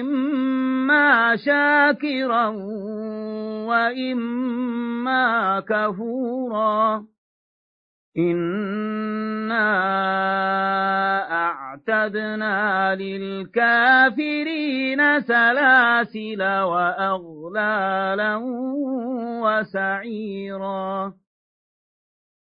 إما شاكرا وإما كفورا. إنا أعتدنا للكافرين سلاسل وأغلالا وسعيرا.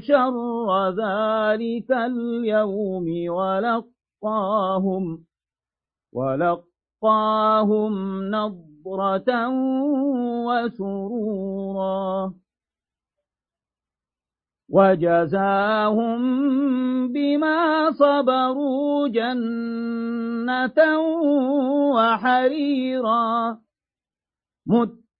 شر ذلك اليوم ولقاهم ولقاهم نضرة وسرورا وجزاهم بما صبروا جنة وحريرا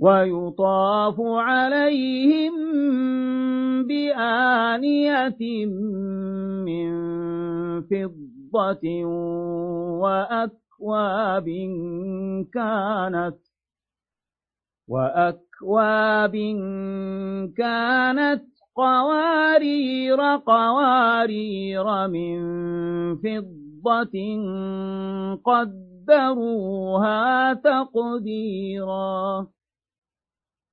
ويطاف عليهم بآنية من فضة وأكواب كانت وأكواب كانت قوارير قوارير من فضة قدروها تقديرا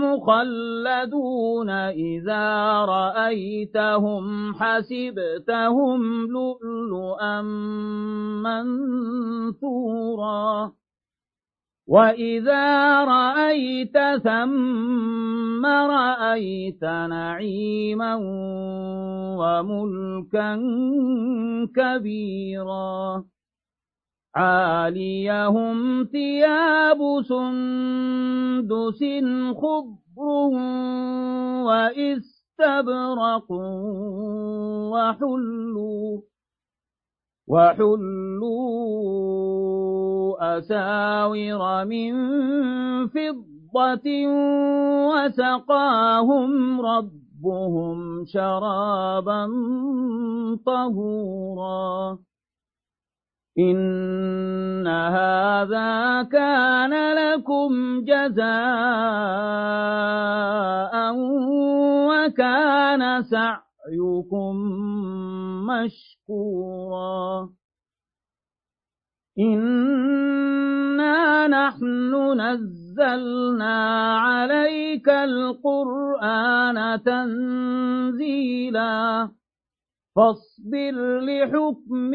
مخلدون إذا رأيتهم حسبتهم لؤلؤا منثورا. وإذا رأيت ثم رأيت نعيما وملكا كبيرا. عاليهم ثياب سندس خضر وإستبرق وحلوا وحلوا أساور من فضة وسقاهم ربهم شرابا طهورا. إن هذا كان لكم جزاء وكان سعيكم مشكورا إنا نحن نزلنا عليك القرآن تنزيلا فاصبر لحكم